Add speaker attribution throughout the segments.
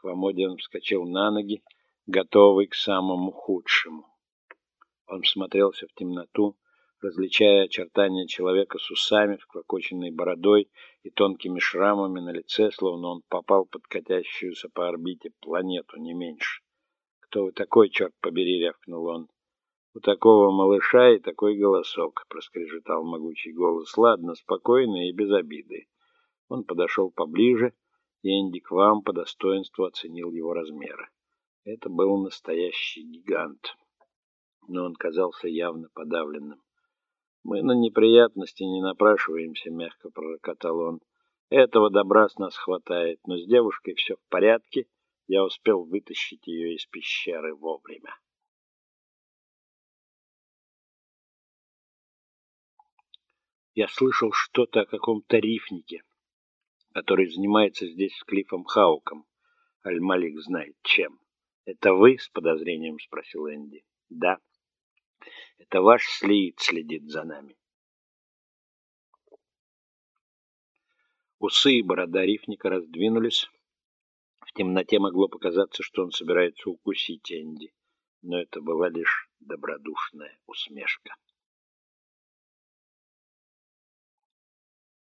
Speaker 1: Квамодиан вскочил на ноги, готовый к самому худшему. Он всмотрелся в темноту, различая очертания человека с усами, вклокоченной бородой и тонкими шрамами на лице, словно он попал под катящуюся по орбите планету, не меньше. «Кто вы такой, черт побери?» — рявкнул он. «У такого малыша и такой голосок», — проскрежетал могучий голос. «Ладно, спокойно и без обиды». Он подошел поближе, Энди Квам по достоинству оценил его размеры. Это был настоящий гигант, но он казался явно подавленным. Мы на неприятности не напрашиваемся, мягко пророкотал он. Этого добра с нас хватает, но с девушкой все в порядке. Я успел вытащить ее из пещеры вовремя. Я слышал что-то о каком-то рифнике, который занимается здесь с Клиффом Хауком. Аль-Малик знает чем. Это вы? с подозрением спросил Энди. Да. Это ваш слиит следит за нами. Усы и борода рифника раздвинулись. В темноте могло показаться, что он собирается укусить Энди, но это была лишь добродушная усмешка.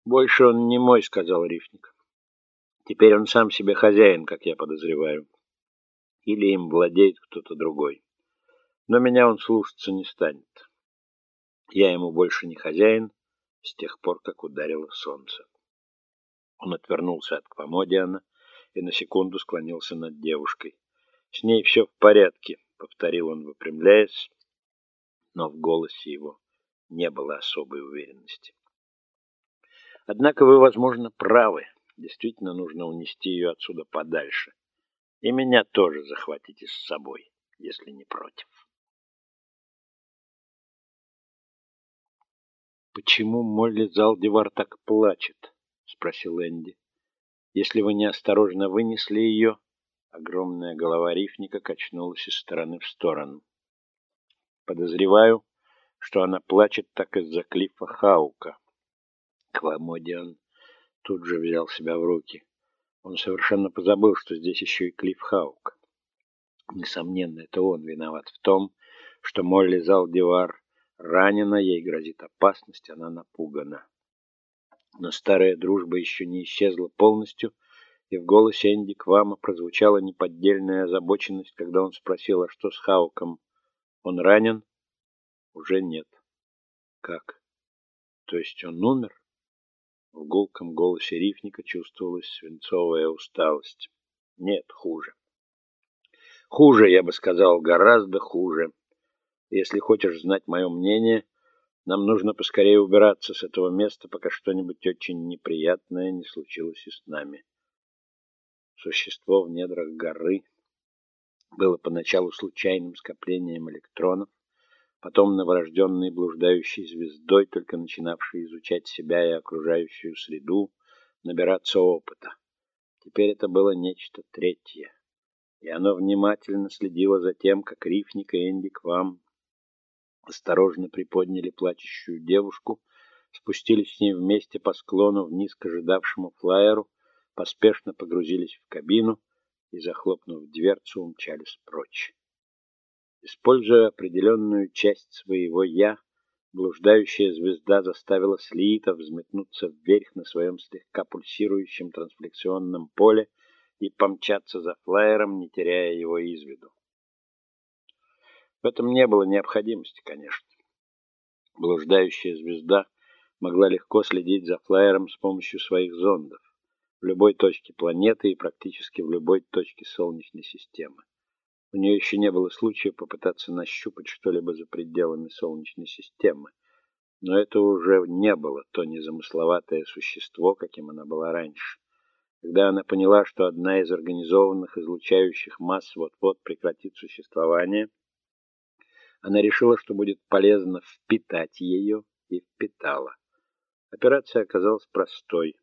Speaker 1: Больше он не мой, сказал рифник. Теперь он сам себе хозяин, как я подозреваю. Или им владеет кто-то другой но меня он слушаться не станет. Я ему больше не хозяин с тех пор, как ударило солнце. Он отвернулся от Квамодиана и на секунду склонился над девушкой. С ней все в порядке, повторил он, выпрямляясь, но в голосе его не было особой уверенности. Однако вы, возможно, правы. Действительно нужно унести ее отсюда подальше. И меня тоже захватите с собой, если не против. Почему Молли Залдивар так плачет? спросил Энди. Если вы неосторожно вынесли ее, огромная голова рифника качнулась из стороны в сторону. Подозреваю, что она плачет так из-за Клиффа Хаука. Кламодиан тут же взял себя в руки. Он совершенно позабыл, что здесь еще и Клифф Хаук. Несомненно, это он виноват в том, что Молли Залдивар Ранена, ей грозит опасность, она напугана. Но старая дружба еще не исчезла полностью, и в голосе Энди Квама прозвучала неподдельная озабоченность, когда он спросил, а что с Хауком? Он ранен? Уже нет. Как? То есть он умер? В гулком голосе рифника чувствовалась свинцовая усталость. Нет, хуже. Хуже, я бы сказал, гораздо хуже. Если хочешь знать мое мнение, нам нужно поскорее убираться с этого места, пока что-нибудь очень неприятное не случилось и с нами. Существо в недрах горы было поначалу случайным скоплением электронов, потом новорожденной блуждающей звездой, только начинавшей изучать себя и окружающую среду, набираться опыта. Теперь это было нечто третье, и оно внимательно следило за тем, как Рифник и Энди Квам осторожно приподняли плачущую девушку, спустились с ней вместе по склону вниз к ожидавшему флайеру, поспешно погрузились в кабину и, захлопнув дверцу, умчались прочь. Используя определенную часть своего «я», блуждающая звезда заставила Слиита взметнуться вверх на своем слегка пульсирующем трансфлексионном поле и помчаться за флайером, не теряя его из виду. В этом не было необходимости, конечно. Блуждающая звезда могла легко следить за флайером с помощью своих зондов в любой точке планеты и практически в любой точке Солнечной системы. У нее еще не было случая попытаться нащупать что-либо за пределами Солнечной системы, но это уже не было то незамысловатое существо, каким она была раньше. Когда она поняла, что одна из организованных излучающих масс вот-вот прекратит существование, она решила, что будет полезно впитать ее, и впитала. Операция оказалась простой,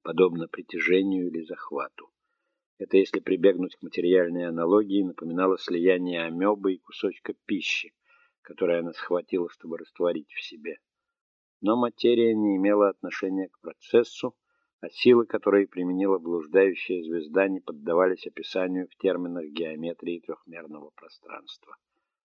Speaker 1: подобно притяжению или захвату. Это, если прибегнуть к материальной аналогии, напоминало слияние амебы и кусочка пищи, который она схватила, чтобы растворить в себе. Но материя не имела отношения к процессу, а силы, которые применила блуждающая звезда, не поддавались описанию в терминах геометрии трехмерного пространства.